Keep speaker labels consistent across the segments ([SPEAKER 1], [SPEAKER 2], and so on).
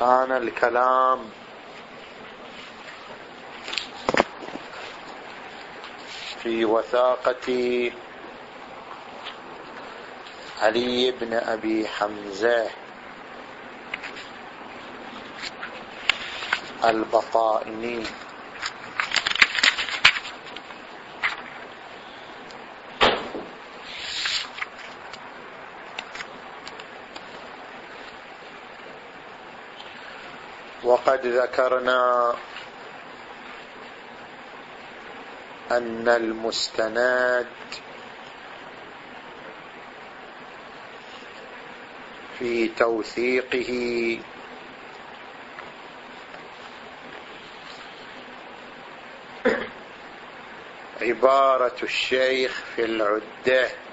[SPEAKER 1] كان الكلام في وثاقة علي بن أبي حمزة البطائني. وقد ذكرنا أن المستند في توثيقه عبارة الشيخ في العدة.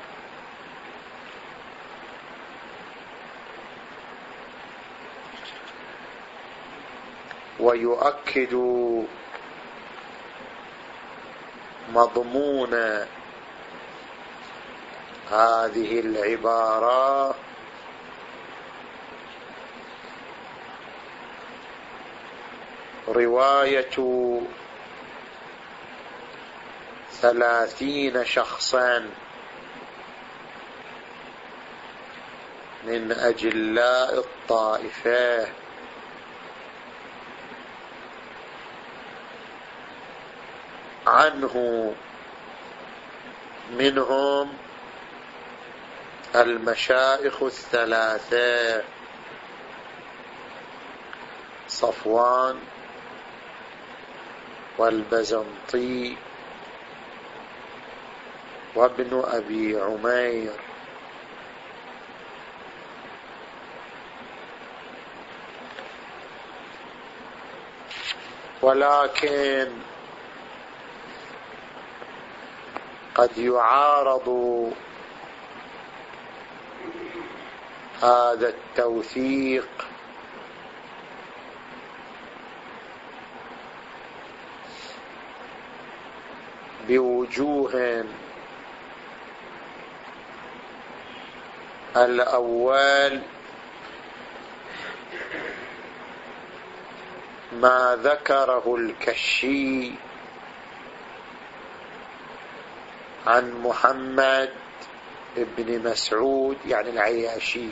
[SPEAKER 1] ويؤكد مضمون هذه العبارة رواية ثلاثين شخصا من أجلاء الطائفة. عنه منهم المشايخ الثلاثة صفوان والبزنطي وابن أبي عمير. ولكن قد يعارض هذا التوثيق. بوجوه الأول ما ذكره الكشي. عن محمد بن مسعود يعني العياشي.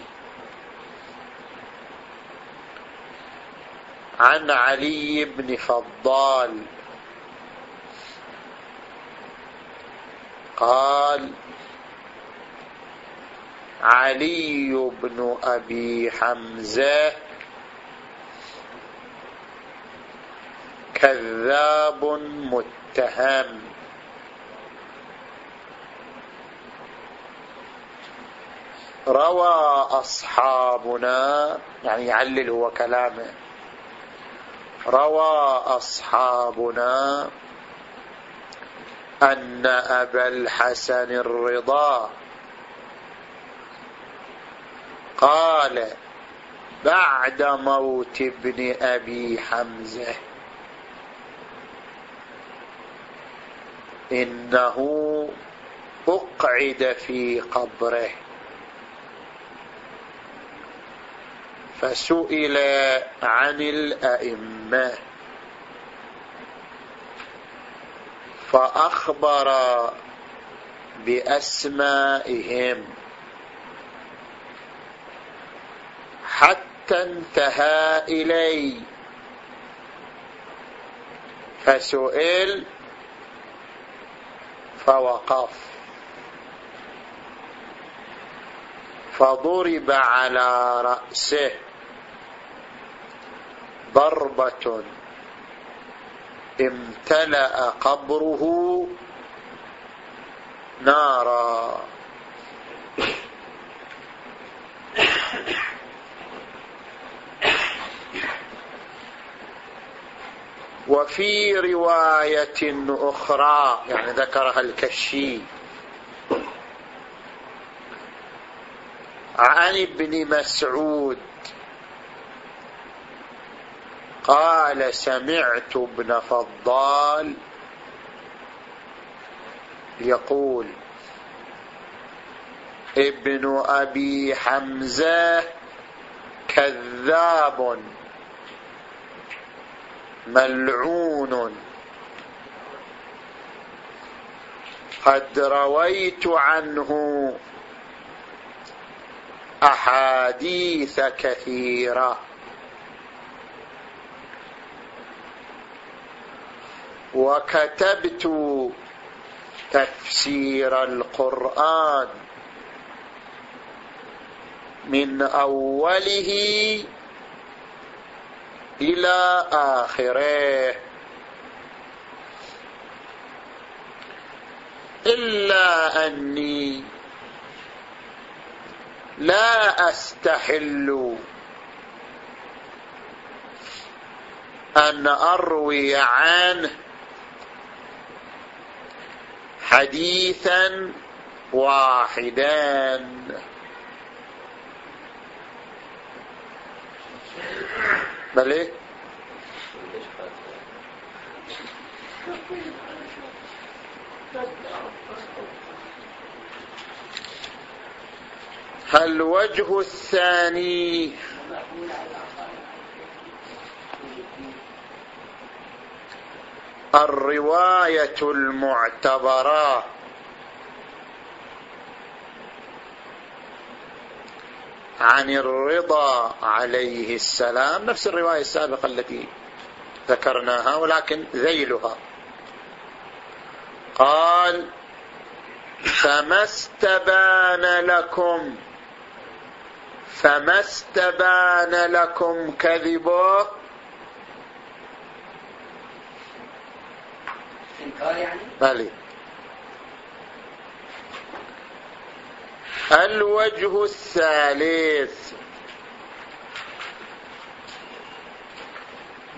[SPEAKER 1] عن علي بن فضال. قال علي بن أبي حمزة كذاب متهم. روى أصحابنا يعني يعلل هو كلامه. روى أصحابنا أن أبا الحسن الرضا قال بعد موت ابن أبي حمزة إنه أقعد في قبره. فسئل عن الأئمة. فأخبر بأسمائهم. حتى انتهى إلي. فسئل فوقف. فضرب على رأسه. ضربة امتلأ قبره نارا. وفي رواية أخرى يعني ذكرها الكشي عن ابن مسعود قال سمعت ابن فضال يقول ابن أبي حمزة كذاب ملعون. قد رويت عنه أحاديث كثيرة. وكتبت تفسير القرآن من أوله إلى آخره. إلا أني لا أستحل أن أروي عنه حديثا واحدا. بل الوجه الثاني الرواية المعتبرة. عن الرضا عليه السلام نفس الرواية السابقة التي ذكرناها ولكن ذيلها. قال فما استبان لكم فما استبان لكم كذبه؟ يعني؟ بلي الوجه الثالث.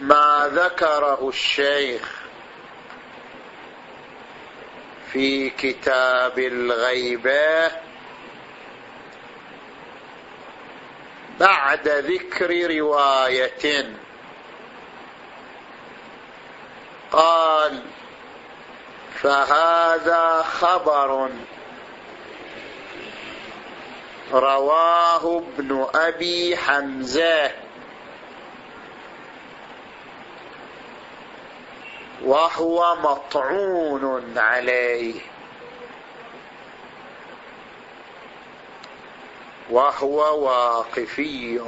[SPEAKER 1] ما ذكره الشيخ في كتاب الغيبه بعد ذكر رواية. قال فهذا خبر رواه ابن أبي حمزة. وهو مطعون عليه. وهو واقفي.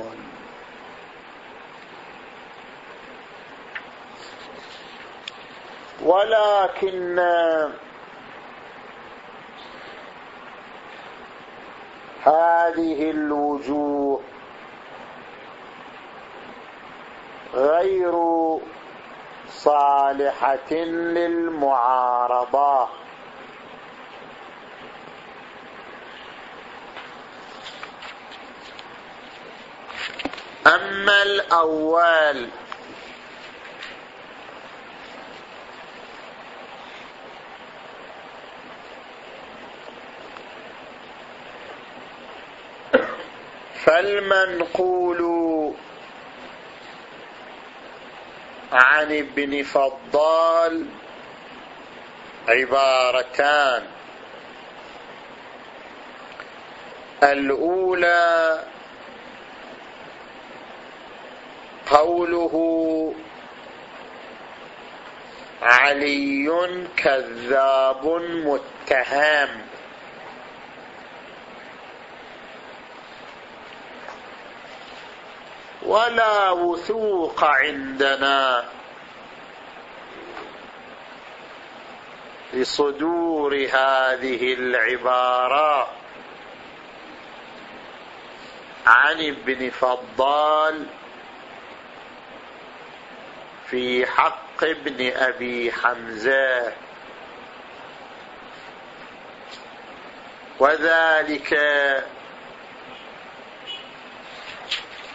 [SPEAKER 1] ولكن هذه الوجوه غير صالحة للمعارضة. أما الأول فالمنقول عن ابن فضال عبارتان. الأولى قوله علي كذاب متهم. ولا وثوق عندنا. لصدور هذه العبارة عن ابن فضال في حق ابن أبي حمزة. وذلك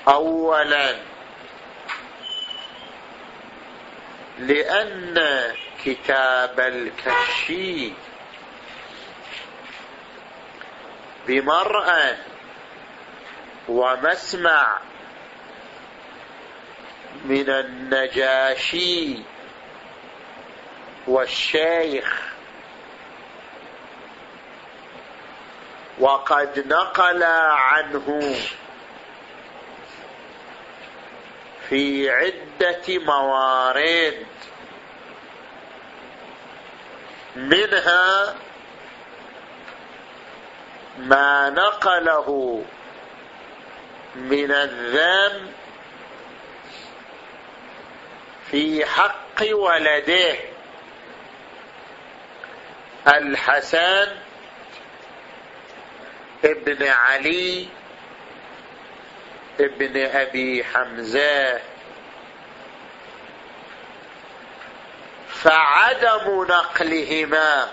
[SPEAKER 1] اولا لأن كتاب الكشي بمرأى ومسمع من النجاشي والشيخ. وقد نقل عنه في عدة موارد. منها ما نقله من الذم في حق ولده. الحسن ابن علي ابن أبي حمزة. فعدم نقلهما.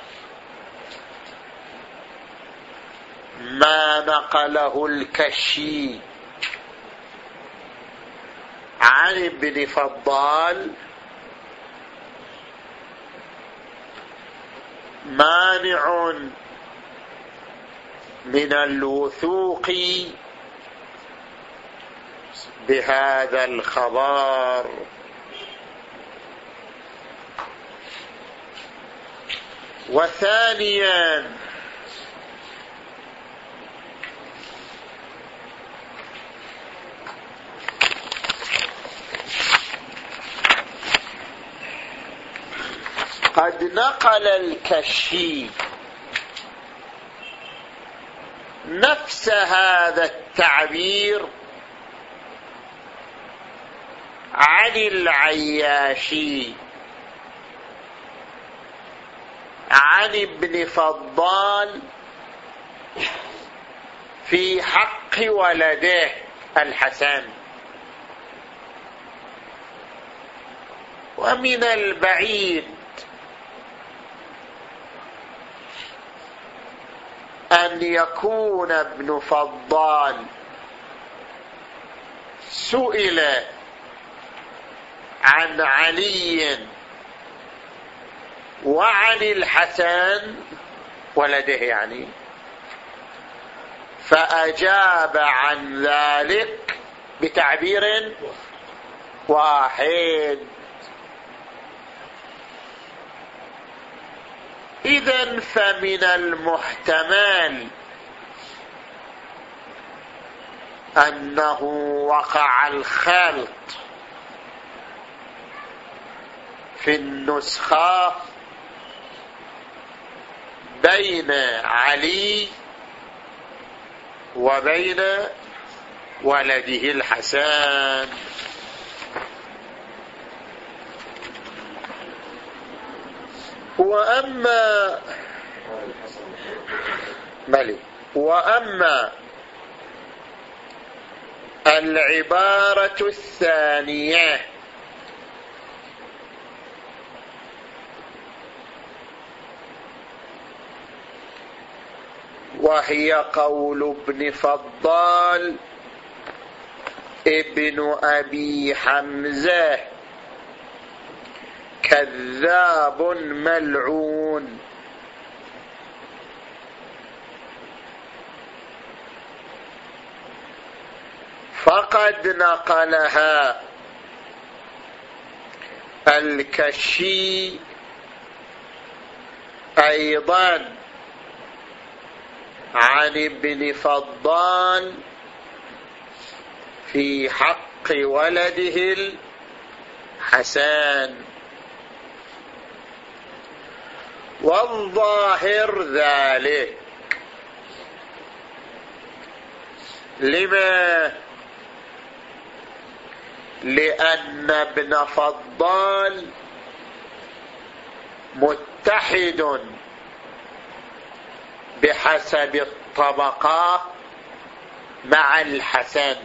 [SPEAKER 1] ما نقله الكشي. عن ابن فضال. مانع من الوثوق. بهذا الخبر. وثانيا قد نقل الكشي نفس هذا التعبير عن العياشي عن ابن فضال في حق ولده الحسن. ومن البعيد أن يكون ابن فضال سئل عن علي وعن الحسن ولده يعني. فأجاب عن ذلك بتعبير واحد. إذا فمن المحتمل أنه وقع الخلط في النسخة بين علي وبين ولده الحسن. وأما ملي وأما العبارة الثانية وهي قول ابن فضال ابن أبي حمزة. كذاب ملعون. فقد نقلها الكشي أيضا. عن ابن فضال في حق ولده الحسن والظاهر ذلك. لما؟ لأن ابن فضال متحد بحسب الطبقات مع الحسن.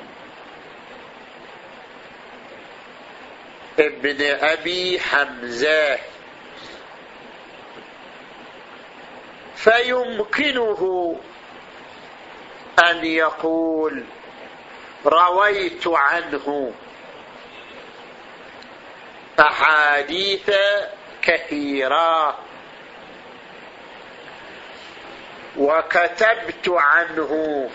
[SPEAKER 1] ابن أبي حمزة. فيمكنه أن يقول رويت عنه أحاديث كثيرة. وكتبت عنه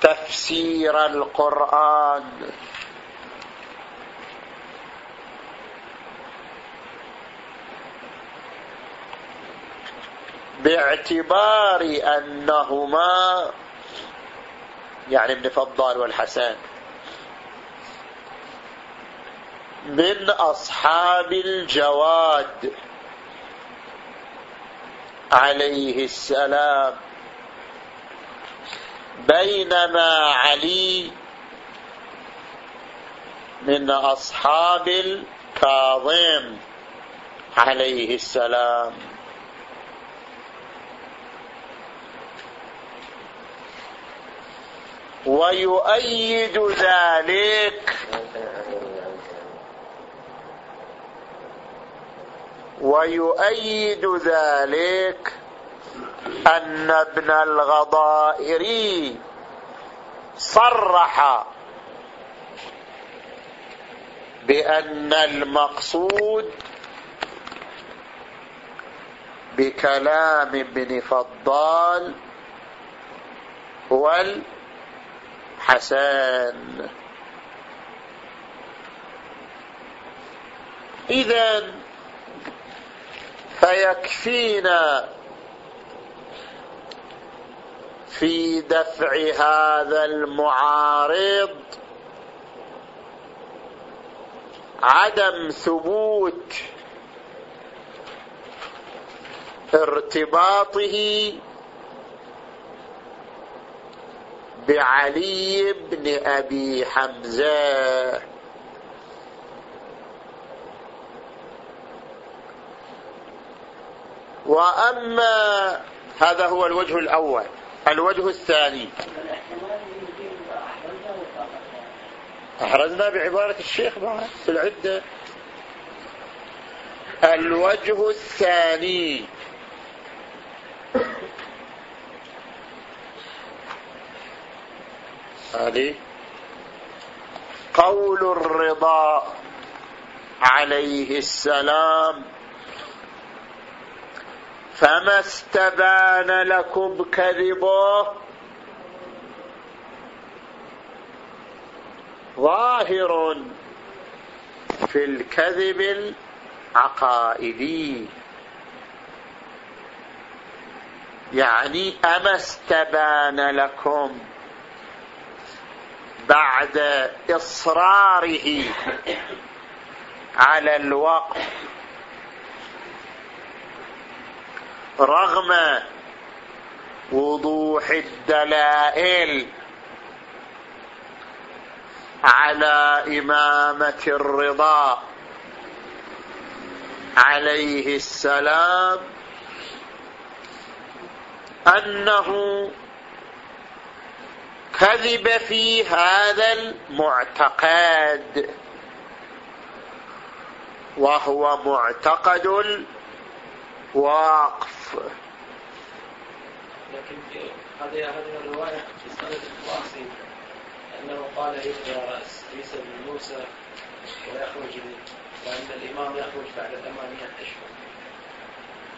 [SPEAKER 1] تفسير القرآن. باعتبار أنهما يعني ابن فضال والحسن من أصحاب الجواد. عليه السلام. بينما علي من أصحاب الكاظم عليه السلام. ويؤيد ذلك ويؤيد ذلك أن ابن الغضائري صرح بأن المقصود بكلام ابن فضال هو الحسن إذا فيكفينا في دفع هذا المعارض عدم ثبوت ارتباطه بعلي بن أبي حمزة. وأما هذا هو الوجه الأول الوجه الثاني. أحرزنا بعبارة الشيخ في العدة. الوجه الثاني. هذه. قول الرضا عليه السلام. فما استبان لكم كذبه ظاهر في الكذب العقائدي. يعني أما استبان لكم بعد إصراره على الوقف رغم وضوح الدلائل على إمامة الرضا عليه السلام أنه كذب في هذا المعتقد وهو معتقد الواقف.
[SPEAKER 2] لكن هذه هذه الرواية في سند الواصي أنه قال يبقى عيسى بن موسى ويخرج وأن الإمام يخرج بعد ثمانيه أشهر.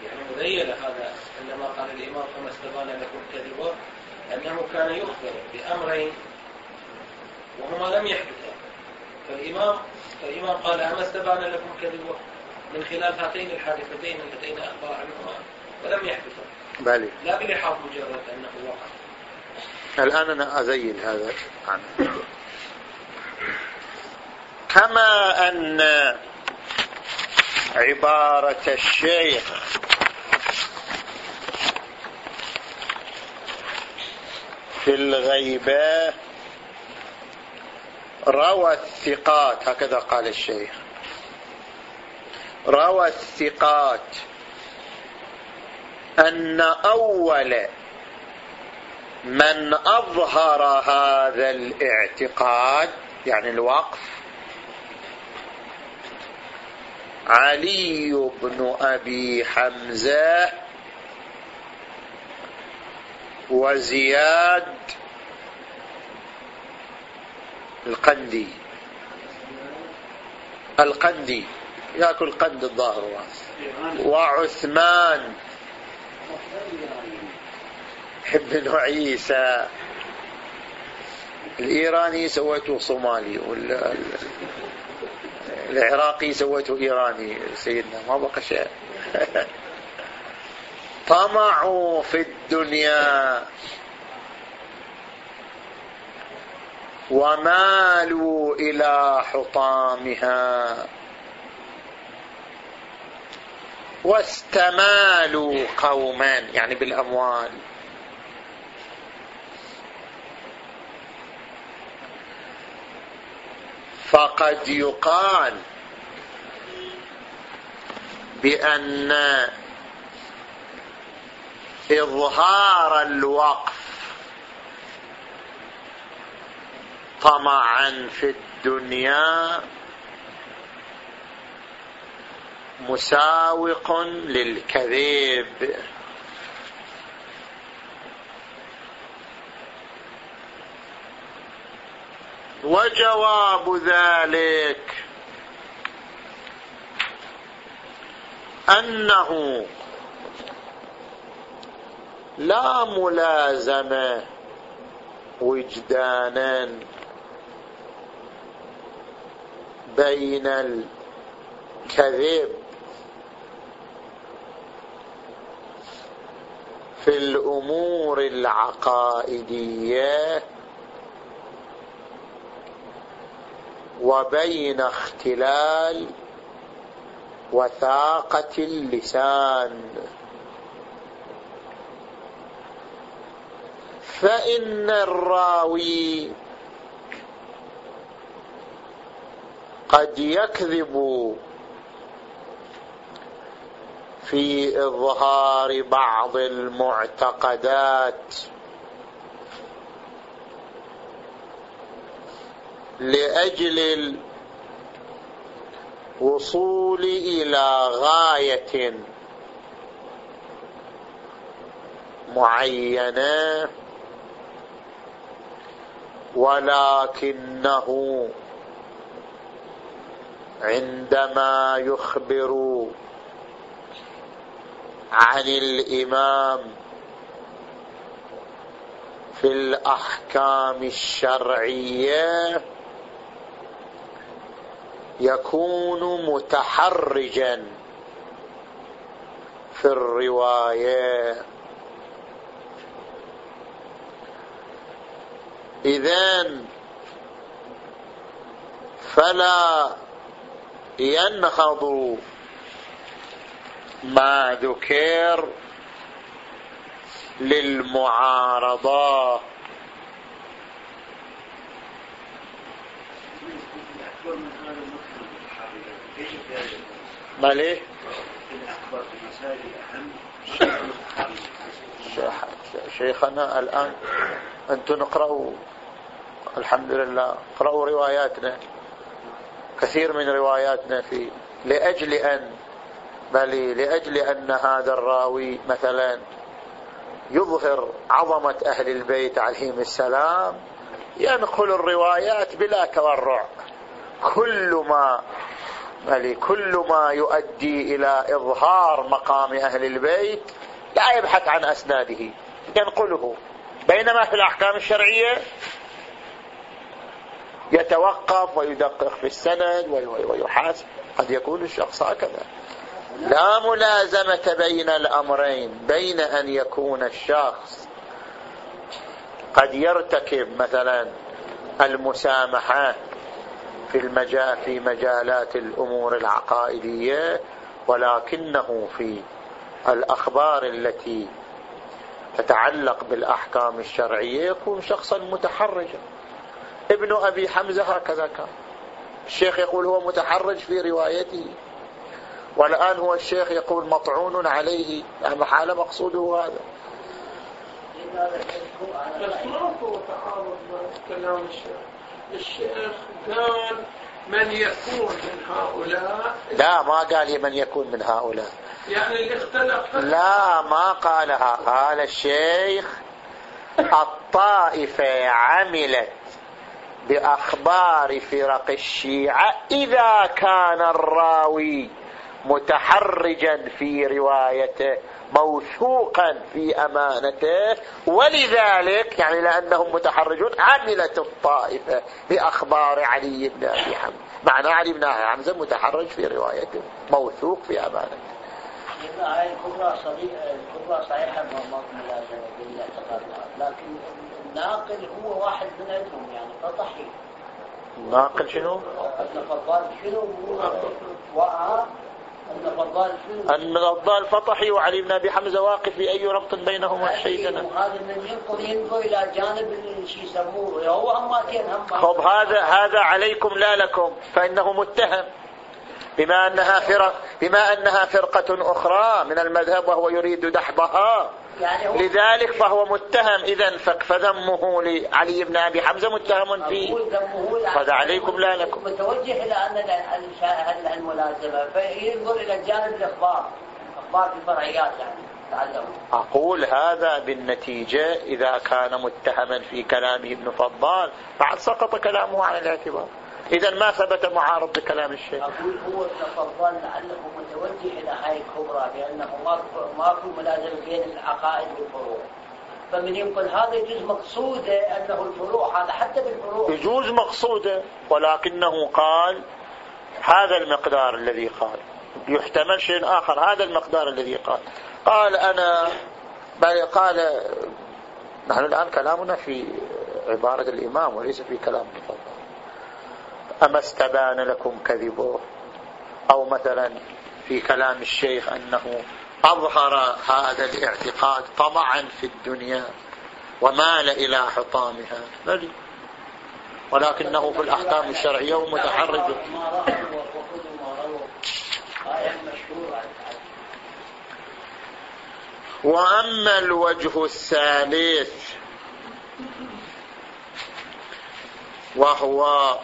[SPEAKER 2] يعني مذيل هذا عندما قال الإمام فما استبان لكم كذبه أنه كان يخبر بأمرين وهما لم يحدثا فالامام فالإمام قال أما استبان لكم كذبه من خلال هاتين الحادثتين اللتين أخبر عنهما. ولم يحدثا
[SPEAKER 1] بلي.
[SPEAKER 2] لا بلحاظ مجرد أنه وقع.
[SPEAKER 1] الآن أنا أزين هذا. كما أن عبارة الشيخ في الغيبة روى الثقات هكذا قال الشيخ. روى الثقات. أن أول من أظهر هذا الاعتقاد يعني الوقف علي بن أبي حمزة وزياد القندي. القندي ياكل قند الظاهر وعثمان. ابن عيسى الإيراني سويته صومالي العراقي سويته إيراني سيدنا ما بقى شيء. طمعوا في الدنيا. ومالوا إلى حطامها. واستمالوا قوما يعني بالأموال. فقد يقال بأن إظهار الوقف طمعا في الدنيا مساوق للكذب وجواب ذلك أنه لا ملازمه وجدانا بين الكذب في الأمور العقائدية وبين اختلال وثاقة اللسان. فإن الراوي قد يكذب في إظهار بعض المعتقدات لأجل الوصول إلى غاية معينة ولكنه عندما يخبر عن الإمام في الأحكام الشرعية يكون متحرجا في الرواية. إذن فلا ينهض ما ذكر للمعارضة. ما ليه؟ شيخنا الآن أنتم نقرأوا الحمد لله اقرأوا رواياتنا كثير من رواياتنا في لأجل أن بل لأجل أن هذا الراوي مثلا يظهر عظمة أهل البيت عليهم السلام ينقل الروايات بلا تورع. كل ما كل ما يؤدي إلى إظهار مقام أهل البيت لا يبحث عن أسناده ينقله. بينما في الأحكام الشرعية يتوقف ويدقق في السند ويحاسب. قد يكون الشخص هكذا. لا ملازمة بين الأمرين بين أن يكون الشخص قد يرتكب مثلا المسامحة في المجال في مجالات الأمور العقائدية ولكنه في الأخبار التي تتعلق بالأحكام الشرعية يكون شخصا متحرجا. ابن أبي حمزة هكذا كان. الشيخ يقول هو متحرج في روايته. والآن هو الشيخ يقول مطعون عليه لا محال مقصوده هذا.
[SPEAKER 3] بس ماكو تعارض كلام الشيخ الشيخ قال من يكون من هؤلاء.
[SPEAKER 1] لا ما قال من يكون من هؤلاء
[SPEAKER 3] يعني اللي اختلف
[SPEAKER 1] لا ما قالها قال الشيخ الطائفة عملت بأخبار فرق الشيعة إذا كان الراوي متحرجا في روايته موثوقا في أمانته. ولذلك يعني لأنهم متحرجون عملت الطائفة بأخبار علي بن أبي حمزة. معنى علي بن أبي حمزة متحرج في روايته موثوق في أمانته.
[SPEAKER 4] الكبرى الكبرى بالاعتقاد لكن الناقل هو واحد من عندهم يعني فطحي
[SPEAKER 1] الناقل شنو؟
[SPEAKER 4] ابن فضال شنو أن فضال
[SPEAKER 1] فطحي وعلي بن أبي حمزة واقف بأي ربط بينهما شيئا
[SPEAKER 4] هذا من ينقل ينقل إلى جانب شو يسموه. هو هماتين هم
[SPEAKER 1] خب هذا هذا عليكم لا لكم فإنه متهم. بما أنها فرق بما أنها فرقة أخرى من المذهب وهو يريد دحضها. يعني لذلك فهو متهم. إذا فذمه لعلي بن أبي حمزة متهم فيه. هذا عليكم لا لكم.
[SPEAKER 4] متوجه إلى أن الملازمة؟ فينظر إلى الجانب الإخبار. أخبار الفرعيات يعني.
[SPEAKER 1] أقول هذا بالنتيجة إذا كان متهما في كلامه ابن فضال. بعد سقط كلامه عن الاعتبار. إذا ما ثبت معارض بكلام الشيخ.
[SPEAKER 4] أقول هو تفضل لعله متوجه إلى هاي الكبرى لأنه ماكو ملازمة بين العقائد والفروع. فمن ينقل هذا يجوز مقصوده أنه الفروع هذا حتى بالفروع.
[SPEAKER 1] يجوز مقصوده ولكنه قال هذا المقدار الذي قال. يحتمل شيء آخر هذا المقدار الذي قال. قال أنا قال نحن الآن كلامنا في عبارة الإمام وليس في كلام المفضل أما استبان لكم كذبه؟ أو مثلا في كلام الشيخ أنه أظهر هذا الاعتقاد طمعا في الدنيا ومال إلى حطامها بل ولكنه في الأحكام الشرعية متحرج. وأما الوجه الثالث وهو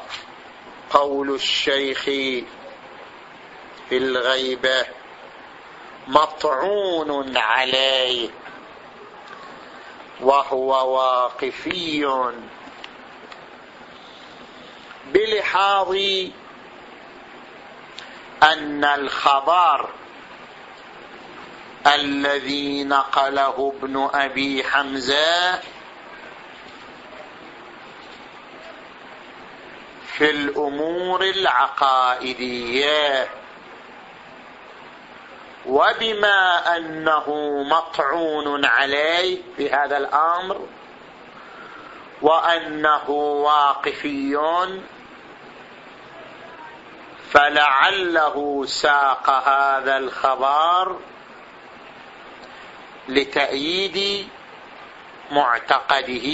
[SPEAKER 1] قول الشيخ في الغيبة مطعون عليه وهو واقفي بلحاظ أن الخبر الذي نقله ابن أبي حمزة في الأمور العقائدية. وبما أنه مطعون عليه في هذا الأمر وأنه واقفي فلعله ساق هذا الخبر لتأييد معتقده.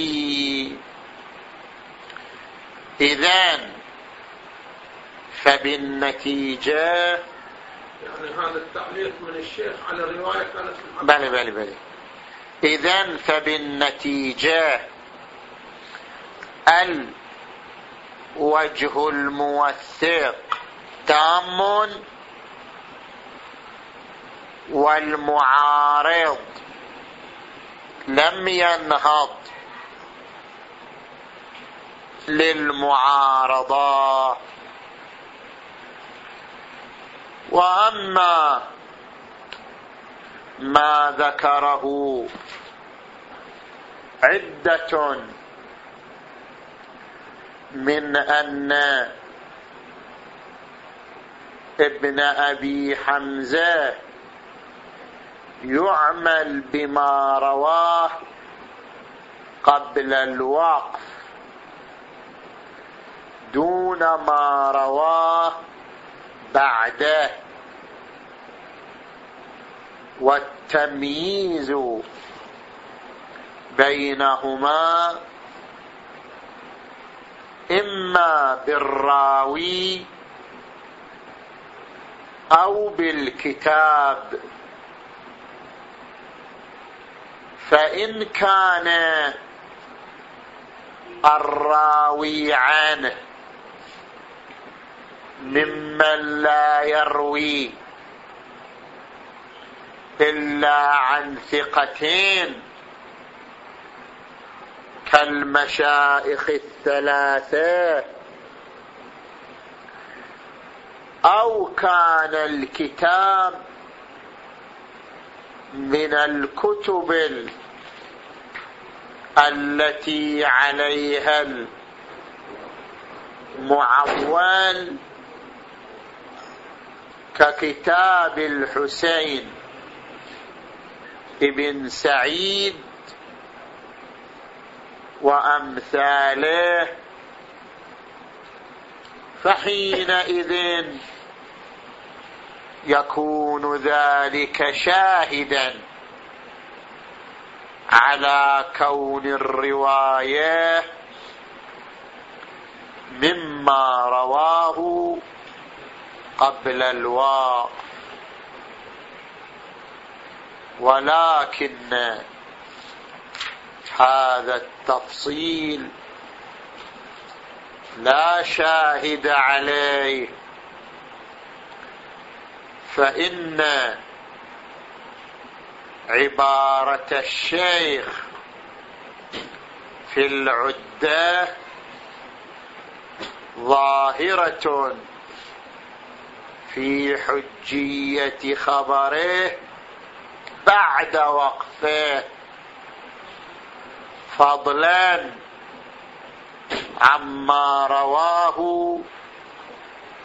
[SPEAKER 1] إذن فبالنتيجة
[SPEAKER 3] يعني هذا التعليق من الشيخ على رواية كانت
[SPEAKER 1] بلى بلى بلى. إذن فبالنتيجة الوجه الموثق. تام والمعارض. لم ينهض للمعارضة. وأما ما ذكره عدة من أن ابن أبي حمزة يعمل بما رواه قبل الوقف دون ما رواه بعده والتمييز بينهما إما بالراوي أو بالكتاب. فإن كان الراوي عنه ممن لا يروي إلا عن ثقتين كالمشائخ الثلاثة أو كان الكتاب من الكتب التي عليها المعول ككتاب الحسين ابن سعيد وأمثاله فحينئذ يكون ذلك شاهدا على كون الرواية مما رواه قبل الواو ولكن هذا التفصيل لا شاهد عليه. فإن عبارة الشيخ في العدة ظاهرة في حجية خبره بعد وقفه. فضلا عما رواه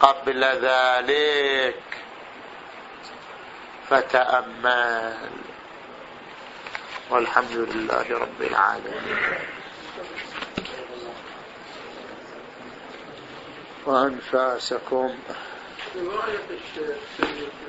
[SPEAKER 1] قبل ذلك. فتأمل. والحمد لله رب العالمين. وأنفاسكم.
[SPEAKER 3] رواية الشيخ.